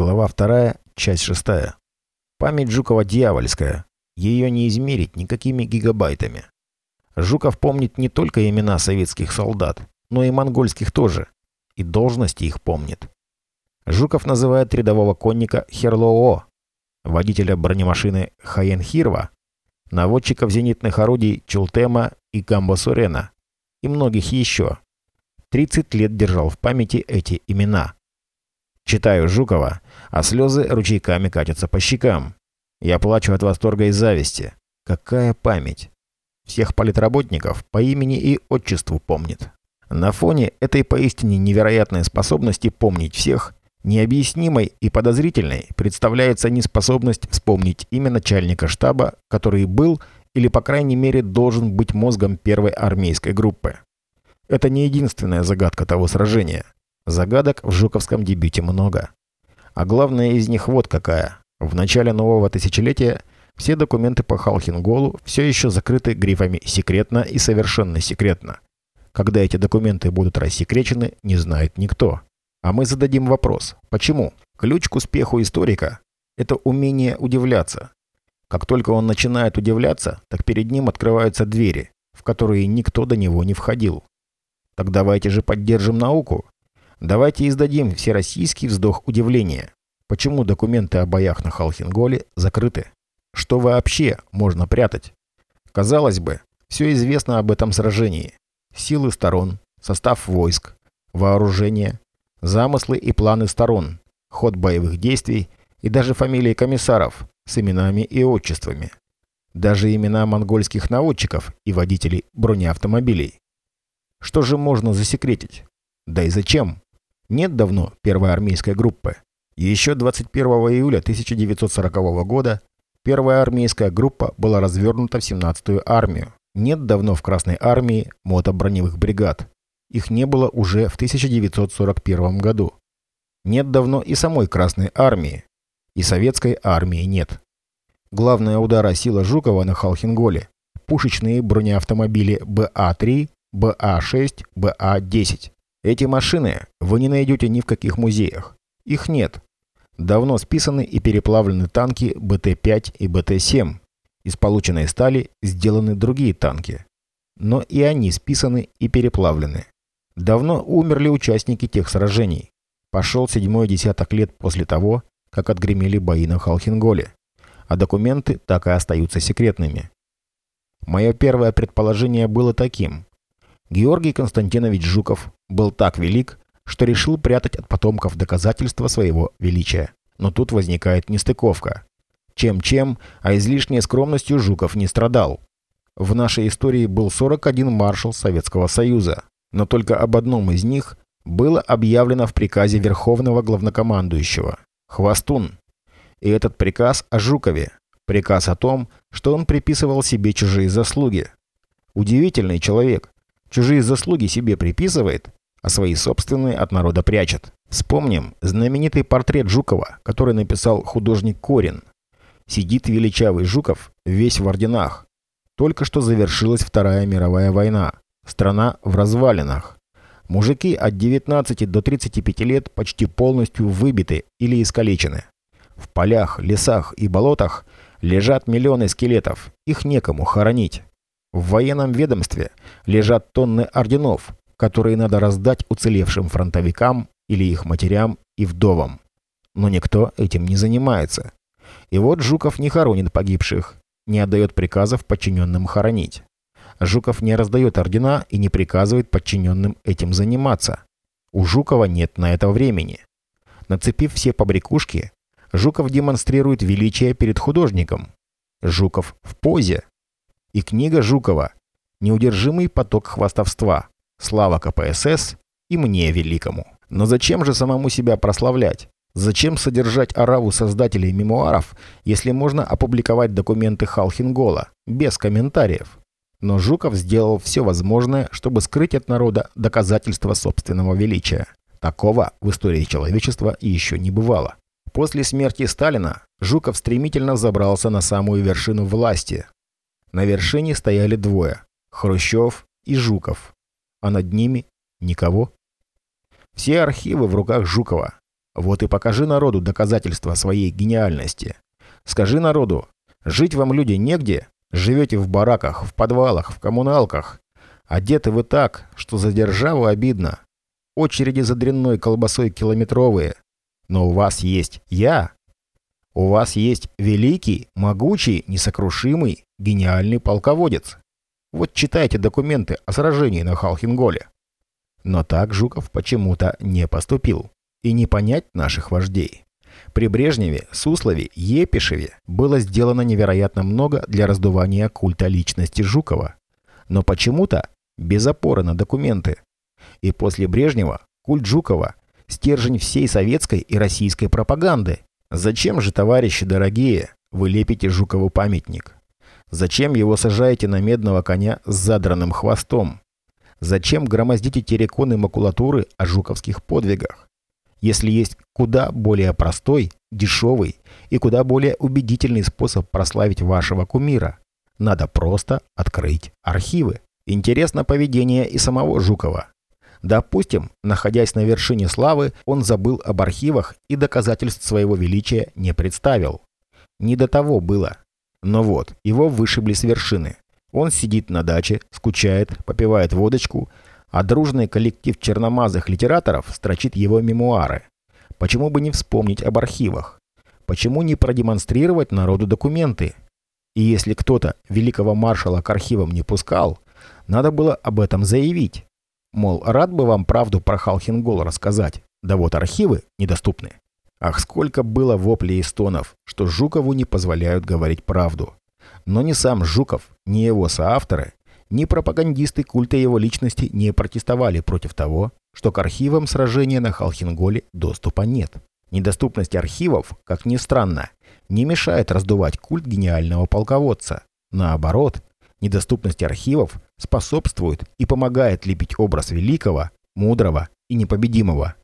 Глава 2, часть 6. Память Жукова дьявольская. Ее не измерить никакими гигабайтами. Жуков помнит не только имена советских солдат, но и монгольских тоже. И должности их помнит. Жуков называет рядового конника Херлоо, водителя бронемашины Хаенхирва, наводчиков зенитных орудий Чултема и Гамбо-Сурена и многих еще. 30 лет держал в памяти эти имена. Читаю Жукова, а слезы ручейками катятся по щекам. Я плачу от восторга и зависти. Какая память! Всех политработников по имени и отчеству помнит. На фоне этой поистине невероятной способности помнить всех, необъяснимой и подозрительной представляется неспособность вспомнить имя начальника штаба, который был или, по крайней мере, должен быть мозгом первой армейской группы. Это не единственная загадка того сражения. Загадок в жуковском дебюте много. А главная из них вот какая. В начале нового тысячелетия все документы по Халхинголу все еще закрыты грифами «секретно» и «совершенно секретно». Когда эти документы будут рассекречены, не знает никто. А мы зададим вопрос. Почему? Ключ к успеху историка – это умение удивляться. Как только он начинает удивляться, так перед ним открываются двери, в которые никто до него не входил. Так давайте же поддержим науку. Давайте издадим всероссийский вздох удивления. Почему документы о боях на Халхинголе закрыты? Что вообще можно прятать? Казалось бы, все известно об этом сражении. Силы сторон, состав войск, вооружение, замыслы и планы сторон, ход боевых действий и даже фамилии комиссаров с именами и отчествами. Даже имена монгольских наводчиков и водителей бронеавтомобилей. Что же можно засекретить? Да и зачем? Нет давно первой армейской группы. Еще 21 июля 1940 года первая армейская группа была развернута в 17-ю армию. Нет давно в Красной армии мотоброневых бригад. Их не было уже в 1941 году. Нет давно и самой Красной армии. И советской армии нет. Главная удара сила Жукова на Халхинголе – пушечные бронеавтомобили БА-3, БА-6, БА-10. Эти машины вы не найдете ни в каких музеях. Их нет. Давно списаны и переплавлены танки БТ-5 и БТ-7. Из полученной стали сделаны другие танки. Но и они списаны и переплавлены. Давно умерли участники тех сражений. Пошел седьмой десяток лет после того, как отгремели бои на Халхинголе. А документы так и остаются секретными. Мое первое предположение было таким. Георгий Константинович Жуков был так велик, что решил прятать от потомков доказательства своего величия. Но тут возникает нестыковка. Чем-чем, а излишней скромностью Жуков не страдал. В нашей истории был 41 маршал Советского Союза, но только об одном из них было объявлено в приказе Верховного Главнокомандующего – «Хвостун». И этот приказ о Жукове, приказ о том, что он приписывал себе чужие заслуги. Удивительный человек, Чужие заслуги себе приписывает, а свои собственные от народа прячет. Вспомним знаменитый портрет Жукова, который написал художник Корин. Сидит величавый Жуков, весь в орденах. Только что завершилась Вторая мировая война. Страна в развалинах. Мужики от 19 до 35 лет почти полностью выбиты или искалечены. В полях, лесах и болотах лежат миллионы скелетов. Их некому хоронить. В военном ведомстве лежат тонны орденов, которые надо раздать уцелевшим фронтовикам или их матерям и вдовам. Но никто этим не занимается. И вот Жуков не хоронит погибших, не отдает приказов подчиненным хоронить. Жуков не раздает ордена и не приказывает подчиненным этим заниматься. У Жукова нет на это времени. Нацепив все побрякушки, Жуков демонстрирует величие перед художником. Жуков в позе. И книга Жукова «Неудержимый поток хвастовства. Слава КПСС и мне великому». Но зачем же самому себя прославлять? Зачем содержать ораву создателей мемуаров, если можно опубликовать документы Халхингола, без комментариев? Но Жуков сделал все возможное, чтобы скрыть от народа доказательства собственного величия. Такого в истории человечества еще не бывало. После смерти Сталина Жуков стремительно забрался на самую вершину власти, на вершине стояли двое – Хрущев и Жуков, а над ними – никого. Все архивы в руках Жукова. Вот и покажи народу доказательства своей гениальности. Скажи народу, жить вам люди негде? Живете в бараках, в подвалах, в коммуналках. Одеты вы так, что за державу обидно. Очереди за дрянной колбасой километровые. Но у вас есть я. У вас есть великий, могучий, несокрушимый, гениальный полководец. Вот читайте документы о сражении на Халхинголе. Но так Жуков почему-то не поступил. И не понять наших вождей. При Брежневе, Суслове, Епишеве было сделано невероятно много для раздувания культа личности Жукова. Но почему-то без опоры на документы. И после Брежнева культ Жукова – стержень всей советской и российской пропаганды. Зачем же, товарищи дорогие, вы лепите Жукову памятник? Зачем его сажаете на медного коня с задранным хвостом? Зачем громоздите терриконы макулатуры о жуковских подвигах? если есть куда более простой, дешевый и куда более убедительный способ прославить вашего кумира. Надо просто открыть архивы. Интересно поведение и самого Жукова. Допустим, находясь на вершине славы, он забыл об архивах и доказательств своего величия не представил. Не до того было. Но вот, его вышибли с вершины. Он сидит на даче, скучает, попивает водочку, а дружный коллектив черномазых литераторов строчит его мемуары. Почему бы не вспомнить об архивах? Почему не продемонстрировать народу документы? И если кто-то великого маршала к архивам не пускал, надо было об этом заявить. Мол, рад бы вам правду про Халхингол рассказать, да вот архивы недоступны. Ах, сколько было воплей и стонов, что Жукову не позволяют говорить правду. Но ни сам Жуков, ни его соавторы ни пропагандисты культа его личности не протестовали против того, что к архивам сражения на Халхинголе доступа нет. Недоступность архивов, как ни странно, не мешает раздувать культ гениального полководца. Наоборот, недоступность архивов способствует и помогает лепить образ великого, мудрого и непобедимого.